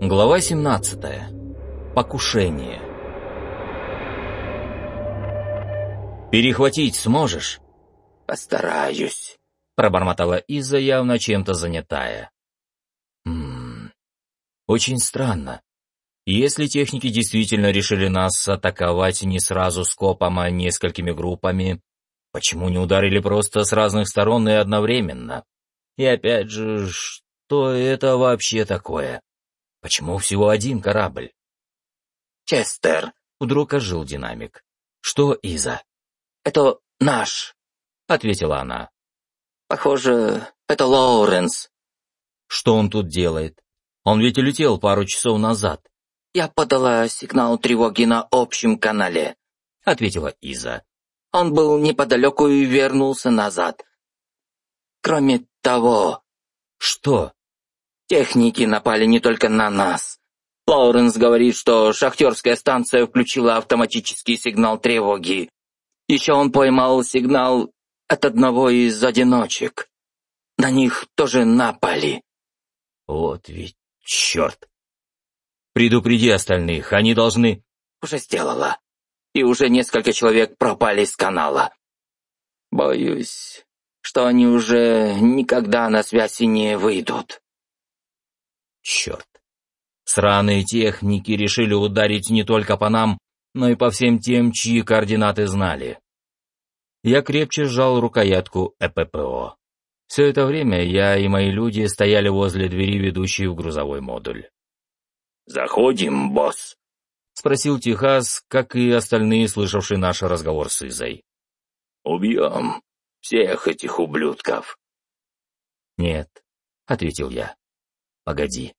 Глава 17. Покушение. «Перехватить сможешь?» «Постараюсь», — пробормотала Иза, явно чем-то занятая. «Ммм, очень странно. Если техники действительно решили нас атаковать не сразу скопом, а несколькими группами, почему не ударили просто с разных сторон и одновременно? И опять же, что это вообще такое? Почему всего один корабль? «Честер», — вдруг ожил динамик. «Что, Иза?» «Это наш», — ответила она. «Похоже, это Лоуренс». «Что он тут делает? Он ведь улетел пару часов назад». «Я подала сигнал тревоги на общем канале», — ответила Иза. «Он был неподалеку и вернулся назад. Кроме того...» «Что?» «Техники напали не только на нас. Лоуренс говорит, что шахтерская станция включила автоматический сигнал тревоги. Еще он поймал сигнал от одного из одиночек. На них тоже напали». «Вот ведь черт!» Предупреди остальных, они должны...» «Уже сделала. И уже несколько человек пропали с канала. Боюсь, что они уже никогда на связи не выйдут». «Черт. Сраные техники решили ударить не только по нам, но и по всем тем, чьи координаты знали». Я крепче сжал рукоятку ЭППО. Все это время я и мои люди стояли возле двери, ведущей в грузовой модуль. «Заходим, босс?» — спросил Техас, как и остальные, слышавшие наш разговор с Изой. «Убьем всех этих ублюдков». «Нет», — ответил я. «Погоди».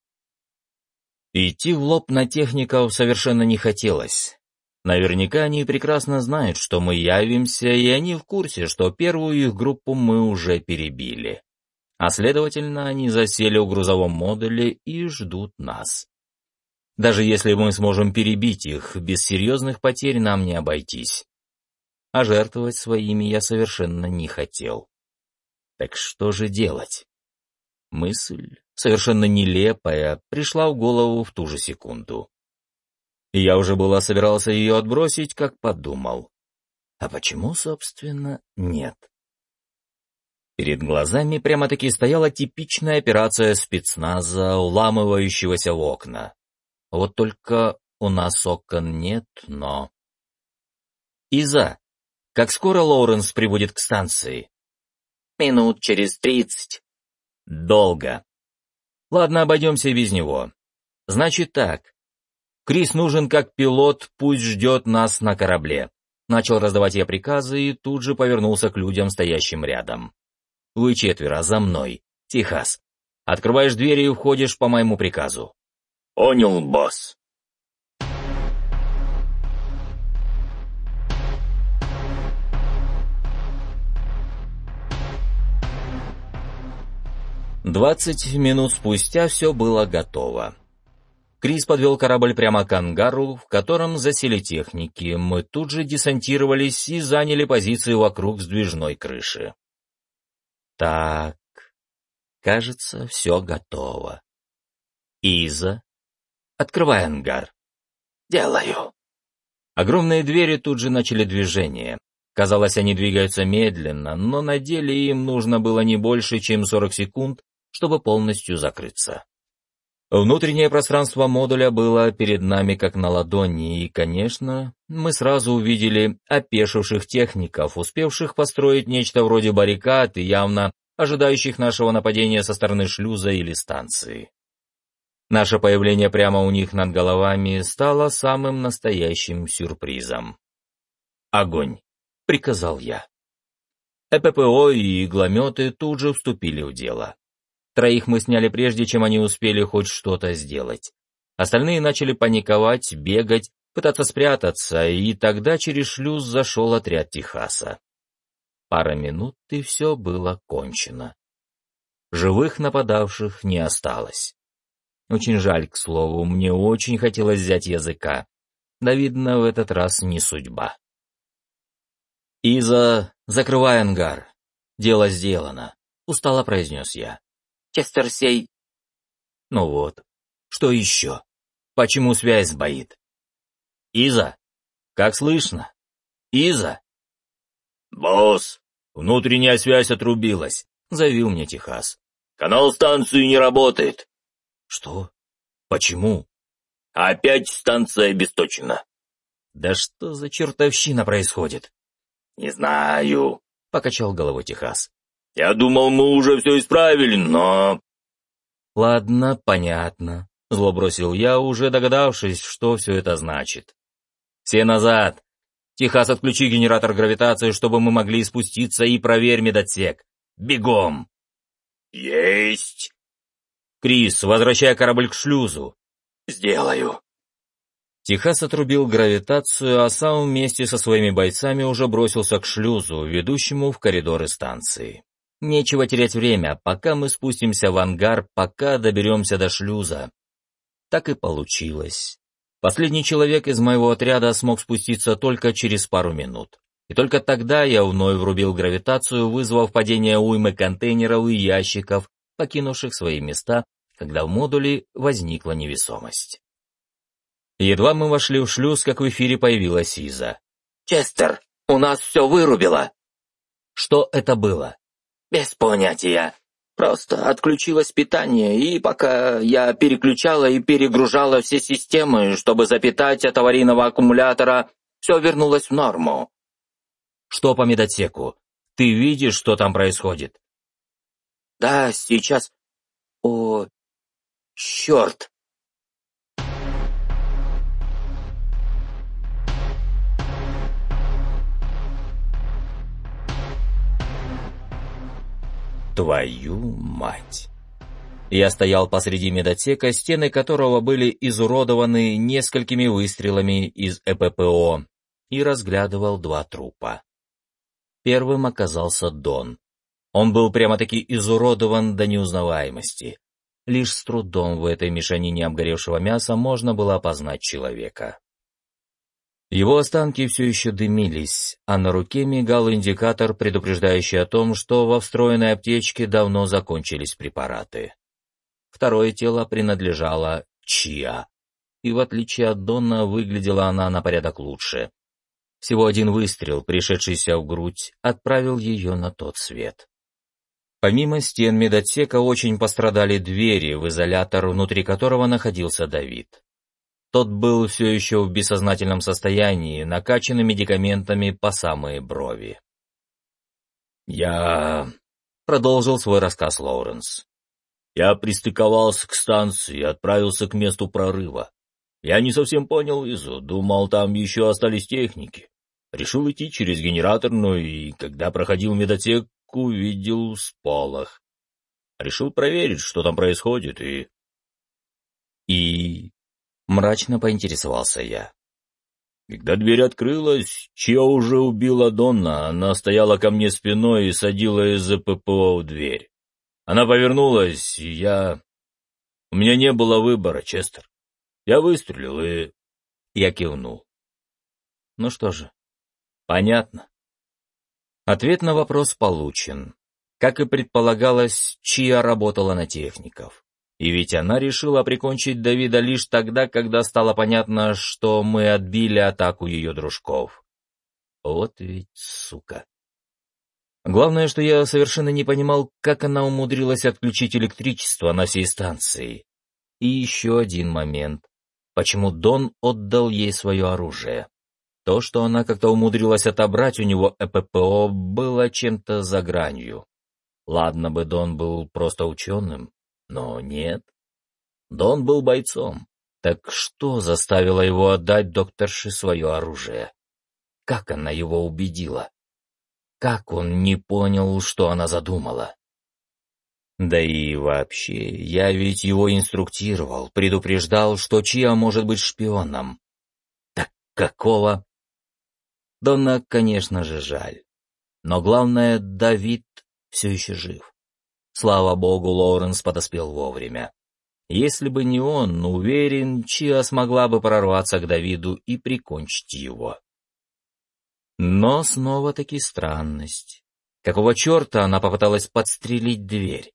Идти в лоб на техников совершенно не хотелось. Наверняка они прекрасно знают, что мы явимся, и они в курсе, что первую их группу мы уже перебили. А следовательно, они засели в грузовом модуле и ждут нас. Даже если мы сможем перебить их, без серьезных потерь нам не обойтись. А жертвовать своими я совершенно не хотел. Так что же делать? Мысль, совершенно нелепая, пришла в голову в ту же секунду. Я уже была собирался ее отбросить, как подумал. А почему, собственно, нет? Перед глазами прямо-таки стояла типичная операция спецназа, уламывающегося в окна. Вот только у нас окон нет, но... Иза, как скоро Лоуренс прибудет к станции? Минут через тридцать. Долго. Ладно, обойдемся без него. Значит так. Крис нужен как пилот, пусть ждет нас на корабле. Начал раздавать я приказы и тут же повернулся к людям, стоящим рядом. Вы четверо, за мной. Техас. Открываешь двери и входишь по моему приказу. «Понял, босс». Двадцать минут спустя все было готово. Крис подвел корабль прямо к ангару, в котором засели техники. Мы тут же десантировались и заняли позиции вокруг сдвижной крыши. Так, кажется, все готово. Иза, Открывай ангар. Делаю. Огромные двери тут же начали движение. Казалось, они двигаются медленно, но на деле им нужно было не больше, чем 40 секунд, чтобы полностью закрыться. Внутреннее пространство модуля было перед нами как на ладони, и, конечно, мы сразу увидели опешивших техников, успевших построить нечто вроде баррикад и явно ожидающих нашего нападения со стороны шлюза или станции. Наше появление прямо у них над головами стало самым настоящим сюрпризом. «Огонь!» — приказал я. ЭППО и иглометы тут же вступили в дело. Троих мы сняли прежде, чем они успели хоть что-то сделать. Остальные начали паниковать, бегать, пытаться спрятаться, и тогда через шлюз зашел отряд Техаса. Пара минут, и все было кончено. Живых нападавших не осталось. Очень жаль, к слову, мне очень хотелось взять языка. Да, видно, в этот раз не судьба. «Иза, закрывай ангар. Дело сделано», — устало произнес я. «Честер сей...» Ну вот. Что еще? Почему связь сбоит? Иза? Как слышно? Иза? «Босс, внутренняя связь отрубилась», — заявил мне Техас. «Канал станции не работает». «Что? Почему?» «Опять станция обесточена». «Да что за чертовщина происходит?» «Не знаю», — покачал головой Техас. «Я думал, мы уже все исправили, но...» «Ладно, понятно», — зло бросил я, уже догадавшись, что все это значит. «Все назад! Техас, отключи генератор гравитации, чтобы мы могли спуститься, и проверь медотсек. Бегом!» «Есть!» «Крис, возвращай корабль к шлюзу». «Сделаю». Техас отрубил гравитацию, а сам вместе со своими бойцами уже бросился к шлюзу, ведущему в коридоры станции. Нечего терять время, пока мы спустимся в ангар, пока доберемся до шлюза. Так и получилось. Последний человек из моего отряда смог спуститься только через пару минут. И только тогда я вновь врубил гравитацию, вызвав падение уймы контейнеров и ящиков, покинувших свои места, когда в модуле возникла невесомость. Едва мы вошли в шлюз, как в эфире появилась Иза. «Честер, у нас все вырубило!» «Что это было?» «Без понятия. Просто отключилось питание, и пока я переключала и перегружала все системы, чтобы запитать от аварийного аккумулятора, все вернулось в норму». «Что по медотеку? Ты видишь, что там происходит?» «Да, сейчас... О, черт!» Твою мать! Я стоял посреди медотека, стены которого были изуродованы несколькими выстрелами из ЭППО, и разглядывал два трупа. Первым оказался Дон. Он был прямо-таки изуродован до неузнаваемости. Лишь с трудом в этой мешанине обгоревшего мяса можно было опознать человека. Его останки все еще дымились, а на руке мигал индикатор, предупреждающий о том, что во встроенной аптечке давно закончились препараты. Второе тело принадлежало Чиа, и в отличие от Донна выглядела она на порядок лучше. Всего один выстрел, пришедшийся в грудь, отправил ее на тот свет. Помимо стен медотсека очень пострадали двери в изолятор, внутри которого находился Давид. Тот был все еще в бессознательном состоянии, накачанный медикаментами по самые брови. «Я...» — продолжил свой рассказ Лоуренс. «Я пристыковался к станции и отправился к месту прорыва. Я не совсем понял Изу, думал, там еще остались техники. Решил идти через генераторную, и когда проходил медотек, увидел сполох. Решил проверить, что там происходит, и... И Мрачно поинтересовался я. Когда дверь открылась, чья уже убила Донна, она стояла ко мне спиной и садила из ППО в дверь. Она повернулась, и я... У меня не было выбора, Честер. Я выстрелил и... Я кивнул. Ну что же, понятно. Ответ на вопрос получен. Как и предполагалось, Чья работала на техников. И ведь она решила прикончить Давида лишь тогда, когда стало понятно, что мы отбили атаку ее дружков. Вот ведь сука. Главное, что я совершенно не понимал, как она умудрилась отключить электричество на всей станции. И еще один момент. Почему Дон отдал ей свое оружие? То, что она как-то умудрилась отобрать у него ЭППО, было чем-то за гранью. Ладно бы Дон был просто ученым, но нет. Дон был бойцом. Так что заставило его отдать докторше свое оружие? Как она его убедила? Как он не понял, что она задумала? Да и вообще, я ведь его инструктировал, предупреждал, что Чиа может быть шпионом. Так какого? Донна, конечно же, жаль. Но главное, Давид все еще жив. Слава богу, Лоуренс подоспел вовремя. Если бы не он, уверен, Чиа смогла бы прорваться к Давиду и прикончить его. Но снова-таки странность. Какого черта она попыталась подстрелить дверь?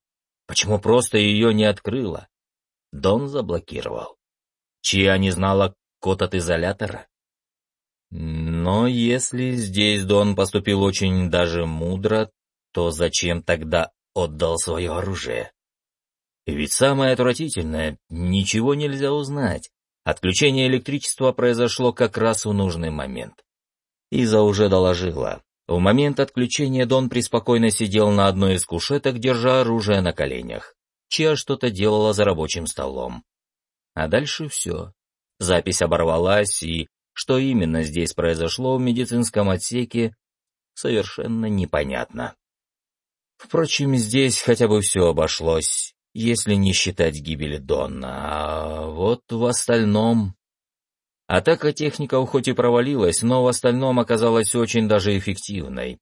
Почему просто ее не открыла? Дон заблокировал. Чья не знала код от изолятора? Но если здесь Дон поступил очень даже мудро, то зачем тогда отдал свое оружие? Ведь самое отвратительное, ничего нельзя узнать. Отключение электричества произошло как раз в нужный момент. Иза уже доложила. В момент отключения Дон преспокойно сидел на одной из кушеток, держа оружие на коленях. Чья что-то делала за рабочим столом. А дальше все. Запись оборвалась, и что именно здесь произошло в медицинском отсеке, совершенно непонятно. Впрочем, здесь хотя бы все обошлось, если не считать гибели Донна, а вот в остальном... Атака техников хоть и провалилась, но в остальном оказалась очень даже эффективной.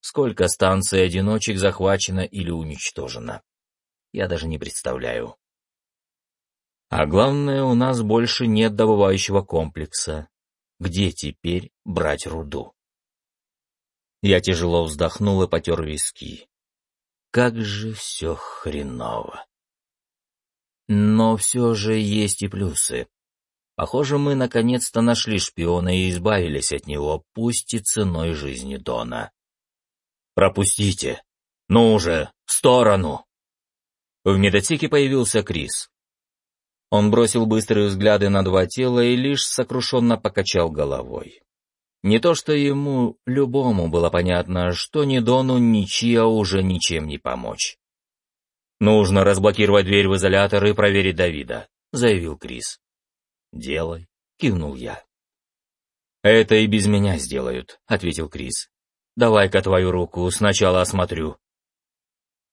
Сколько станций-одиночек захвачено или уничтожено? Я даже не представляю. А главное, у нас больше нет добывающего комплекса. Где теперь брать руду? Я тяжело вздохнул и потер виски. Как же все хреново. Но все же есть и плюсы. Похоже, мы наконец-то нашли шпиона и избавились от него, пусть и ценой жизни Дона. «Пропустите! Ну уже, в сторону!» В медотеке появился Крис. Он бросил быстрые взгляды на два тела и лишь сокрушенно покачал головой. Не то что ему, любому было понятно, что ни Дону, ни Чиа уже ничем не помочь. «Нужно разблокировать дверь в изолятор и проверить Давида», — заявил Крис. «Делай», — кивнул я. «Это и без меня сделают», — ответил Крис. «Давай-ка твою руку сначала осмотрю».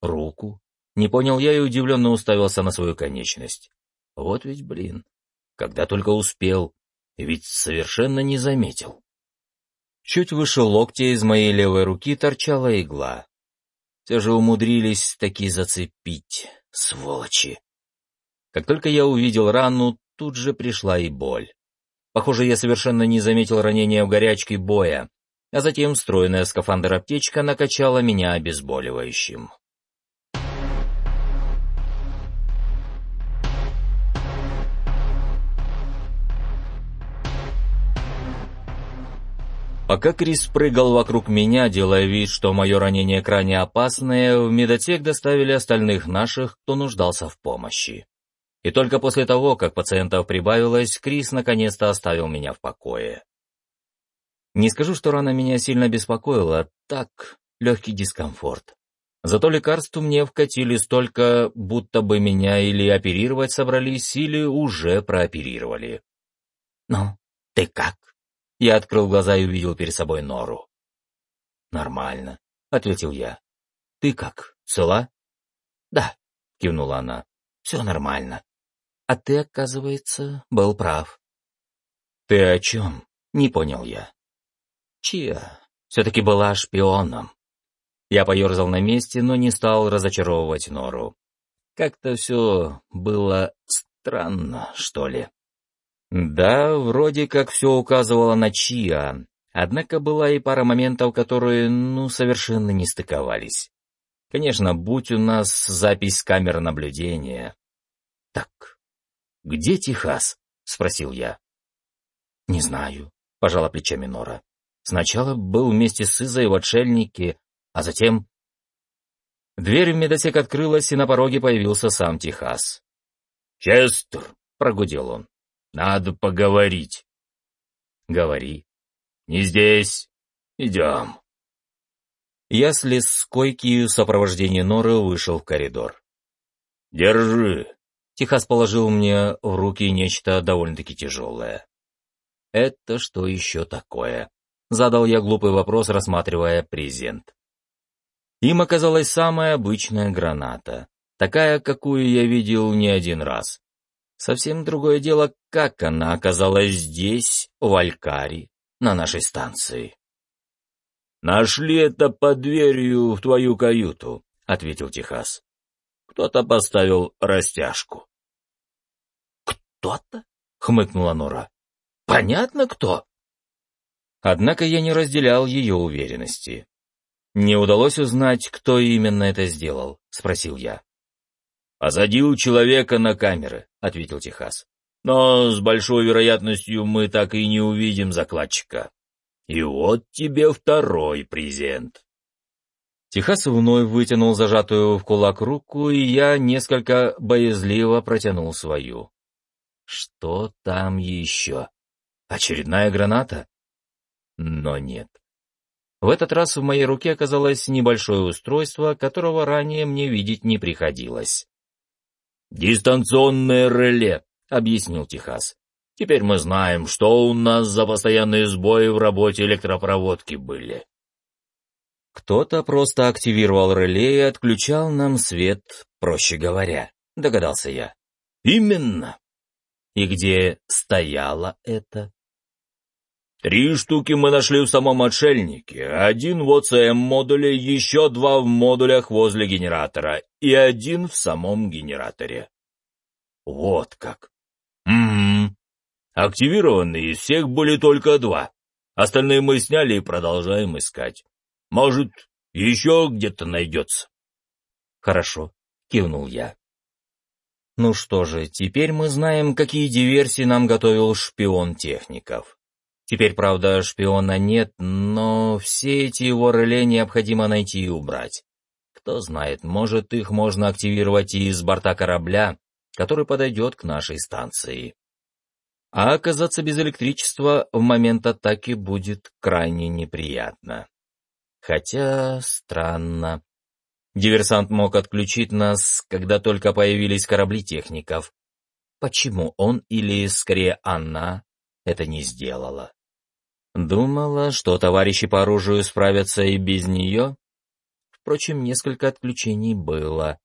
«Руку?» — не понял я и удивленно уставился на свою конечность. «Вот ведь, блин, когда только успел, ведь совершенно не заметил». Чуть выше локтя из моей левой руки торчала игла. Все же умудрились таки зацепить, сволочи. Как только я увидел рану, тут же пришла и боль. Похоже, я совершенно не заметил ранения в горячке боя, а затем встроенная скафандр-аптечка накачала меня обезболивающим. Пока Крис прыгал вокруг меня, делая вид, что мое ранение крайне опасное, в медотек доставили остальных наших, кто нуждался в помощи. И только после того, как пациентов прибавилось, Крис наконец-то оставил меня в покое. Не скажу, что рана меня сильно беспокоила, так, легкий дискомфорт. Зато лекарств мне вкатили столько, будто бы меня или оперировать собрались, или уже прооперировали. «Ну, ты как?» Я открыл глаза и увидел перед собой нору. «Нормально», — ответил я. «Ты как, цела?» «Да», — кивнула она. «Все нормально. А ты, оказывается, был прав. Ты о чем? Не понял я. Чья? Все-таки была шпионом. Я поерзал на месте, но не стал разочаровывать Нору. Как-то все было странно, что ли. Да, вроде как все указывало на Чиа, однако была и пара моментов, которые, ну, совершенно не стыковались. Конечно, будь у нас запись с камер наблюдения. Так, «Где Техас?» — спросил я. «Не знаю», — пожала плечами Нора. «Сначала был вместе с Изой в отшельнике, а затем...» Дверь в медосек открылась, и на пороге появился сам Техас. «Честер», — прогудел он, — «надо поговорить». «Говори». «Не здесь. Идем». Я слез с койки в сопровождении Норы вышел в коридор. «Держи», Техас положил мне в руки нечто довольно-таки тяжелое. «Это что еще такое?» — задал я глупый вопрос, рассматривая презент. Им оказалась самая обычная граната, такая, какую я видел не один раз. Совсем другое дело, как она оказалась здесь, в Алькаре, на нашей станции. «Нашли это под дверью в твою каюту», — ответил Техас. Кто-то поставил растяжку. «Кто-то?» — хмыкнула Нора. «Понятно, кто?» Однако я не разделял ее уверенности. «Не удалось узнать, кто именно это сделал?» — спросил я. «Посадил человека на камеры», — ответил Техас. «Но с большой вероятностью мы так и не увидим закладчика. И вот тебе второй презент». Техас вновь вытянул зажатую в кулак руку, и я несколько боязливо протянул свою. Что там еще? Очередная граната? Но нет. В этот раз в моей руке оказалось небольшое устройство, которого ранее мне видеть не приходилось. «Дистанционное реле», — объяснил Техас. «Теперь мы знаем, что у нас за постоянные сбои в работе электропроводки были». Кто-то просто активировал реле и отключал нам свет, проще говоря, догадался я. «Именно». И где стояло это? Три штуки мы нашли в самом отшельнике, один в ОЦМ-модуле, еще два в модулях возле генератора и один в самом генераторе. Вот как. Угу. Активированные из всех были только два. Остальные мы сняли и продолжаем искать. Может, еще где-то найдется. Хорошо, кивнул я. Ну что же, теперь мы знаем, какие диверсии нам готовил шпион техников. Теперь, правда, шпиона нет, но все эти его реле необходимо найти и убрать. Кто знает, может, их можно активировать и из борта корабля, который подойдет к нашей станции. А оказаться без электричества в момент атаки будет крайне неприятно. Хотя странно. Диверсант мог отключить нас, когда только появились корабли техников. Почему он или, скорее, она это не сделала. Думала, что товарищи по оружию справятся и без нее. Впрочем, несколько отключений было.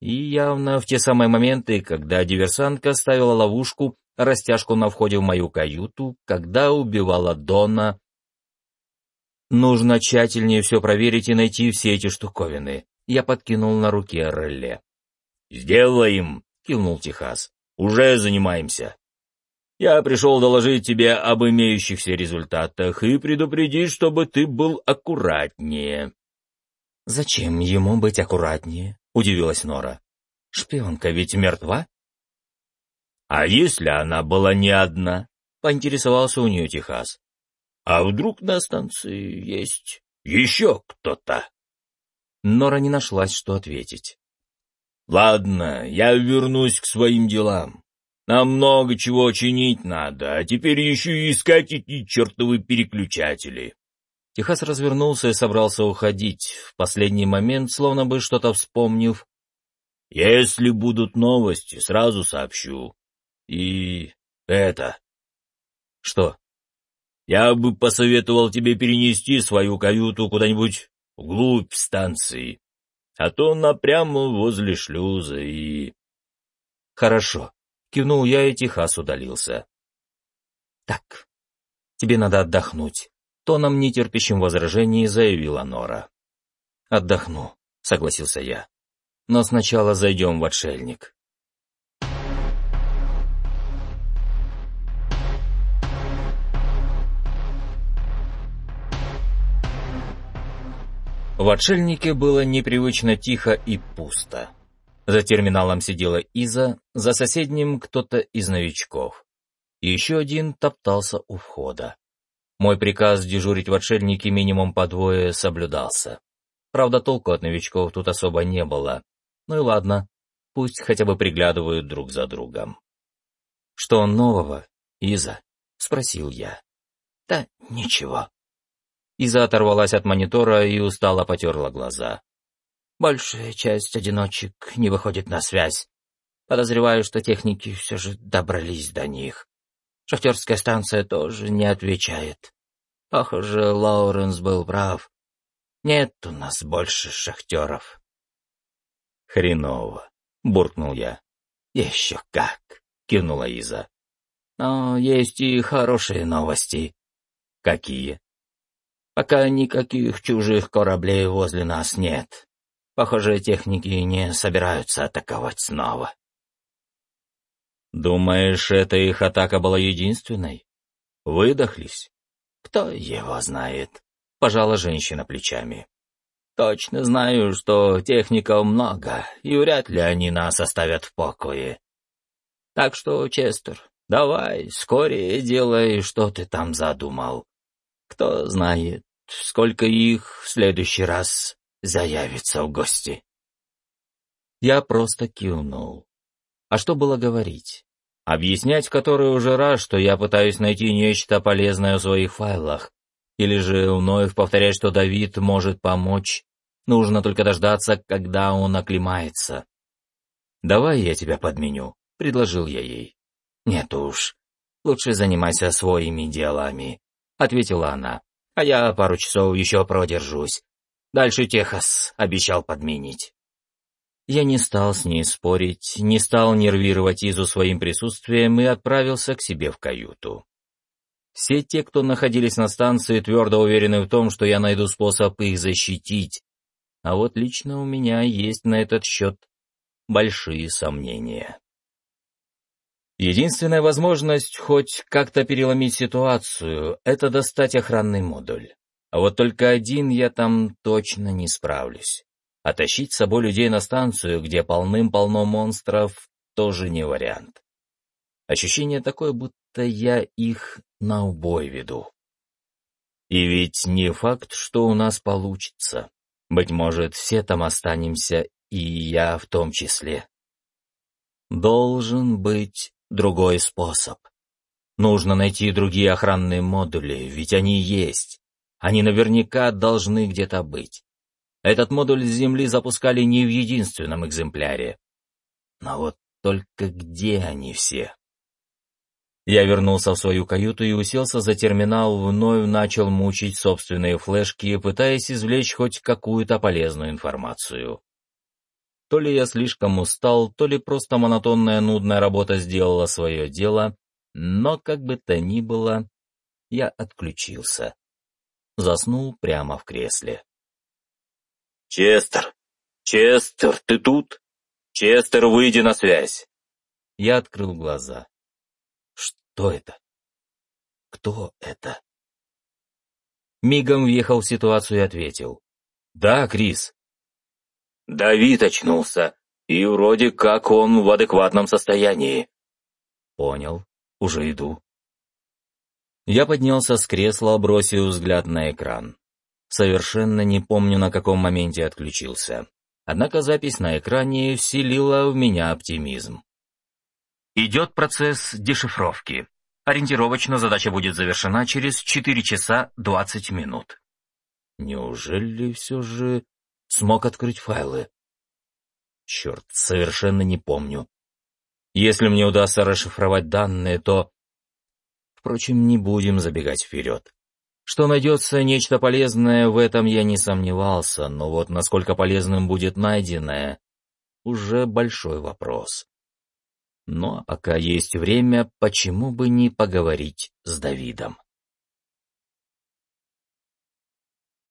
И явно в те самые моменты, когда диверсантка ставила ловушку, растяжку на входе в мою каюту, когда убивала Дона. Нужно тщательнее все проверить и найти все эти штуковины. Я подкинул на руке реле. «Сделаем!» — кивнул Техас. «Уже занимаемся!» Я пришел доложить тебе об имеющихся результатах и предупредить, чтобы ты был аккуратнее». «Зачем ему быть аккуратнее?» — удивилась Нора. «Шпионка ведь мертва?» «А если она была не одна?» — поинтересовался у нее Техас. «А вдруг на станции есть еще кто-то?» Нора не нашлась, что ответить. «Ладно, я вернусь к своим делам. Нам много чего чинить надо, а теперь еще и искать эти чертовы переключатели. Техас развернулся и собрался уходить, в последний момент, словно бы что-то вспомнив. «Если будут новости, сразу сообщу. И это...» «Что?» «Я бы посоветовал тебе перенести свою каюту куда-нибудь вглубь станции, а то напрямо возле шлюза и...» «Хорошо», Кивнул я, и Техас удалился. «Так, тебе надо отдохнуть», — тоном нетерпящим возражений заявила Нора. «Отдохну», — согласился я. «Но сначала зайдем в отшельник». В отшельнике было непривычно тихо и пусто. За терминалом сидела Иза, за соседним кто-то из новичков. Еще один топтался у входа. Мой приказ дежурить в отшельнике минимум по двое соблюдался. Правда, толку от новичков тут особо не было. Ну и ладно, пусть хотя бы приглядывают друг за другом. «Что нового, Иза?» — спросил я. «Да ничего». Иза оторвалась от монитора и устало потерла глаза. Большая часть одиночек не выходит на связь. Подозреваю, что техники все же добрались до них. Шахтерская станция тоже не отвечает. Похоже, Лоуренс был прав. Нет у нас больше шахтеров. Хреново, буркнул я. Еще как, кивнула Иза. Но есть и хорошие новости. Какие? Пока никаких чужих кораблей возле нас нет. Похоже, техники не собираются атаковать снова. Думаешь, эта их атака была единственной? Выдохлись? Кто его знает? Пожала женщина плечами. Точно знаю, что техников много, и вряд ли они нас оставят в покое. Так что, Честер, давай, скорее делай, что ты там задумал. Кто знает, сколько их в следующий раз заявится в гости. Я просто кивнул. А что было говорить? Объяснять в который уже раз, что я пытаюсь найти нечто полезное в своих файлах, или же вновь повторять, что Давид может помочь, нужно только дождаться, когда он оклемается. «Давай я тебя подменю», — предложил я ей. «Нет уж, лучше занимайся своими делами», — ответила она. «А я пару часов еще продержусь. Дальше Техас обещал подменить». Я не стал с ней спорить, не стал нервировать Изу своим присутствием и отправился к себе в каюту. Все те, кто находились на станции, твердо уверены в том, что я найду способ их защитить, а вот лично у меня есть на этот счет большие сомнения. Единственная возможность хоть как-то переломить ситуацию — это достать охранный модуль. А вот только один я там точно не справлюсь. А тащить с собой людей на станцию, где полным-полно монстров, тоже не вариант. Ощущение такое, будто я их на убой веду. И ведь не факт, что у нас получится. Быть может, все там останемся, и я в том числе. Должен быть другой способ. Нужно найти другие охранные модули, ведь они есть. Они наверняка должны где-то быть. Этот модуль с Земли запускали не в единственном экземпляре. Но вот только где они все? Я вернулся в свою каюту и уселся за терминал, вновь начал мучить собственные флешки, пытаясь извлечь хоть какую-то полезную информацию. То ли я слишком устал, то ли просто монотонная нудная работа сделала свое дело, но как бы то ни было, я отключился. Заснул прямо в кресле. «Честер! Честер, ты тут? Честер, выйди на связь!» Я открыл глаза. Что это? Кто это? Мигом въехал в ситуацию и ответил. «Да, Крис». «Давид очнулся, и вроде как он в адекватном состоянии». «Понял, уже иду». Я поднялся с кресла, бросив взгляд на экран. Совершенно не помню, на каком моменте отключился. Однако запись на экране вселила в меня оптимизм. Идет процесс дешифровки. Ориентировочно задача будет завершена через 4 часа 20 минут. Неужели все же смог открыть файлы? Черт, совершенно не помню. Если мне удастся расшифровать данные, то... Впрочем, не будем забегать вперед. Что найдется нечто полезное, в этом я не сомневался, но вот насколько полезным будет найденное, уже большой вопрос. Но пока есть время, почему бы не поговорить с Давидом?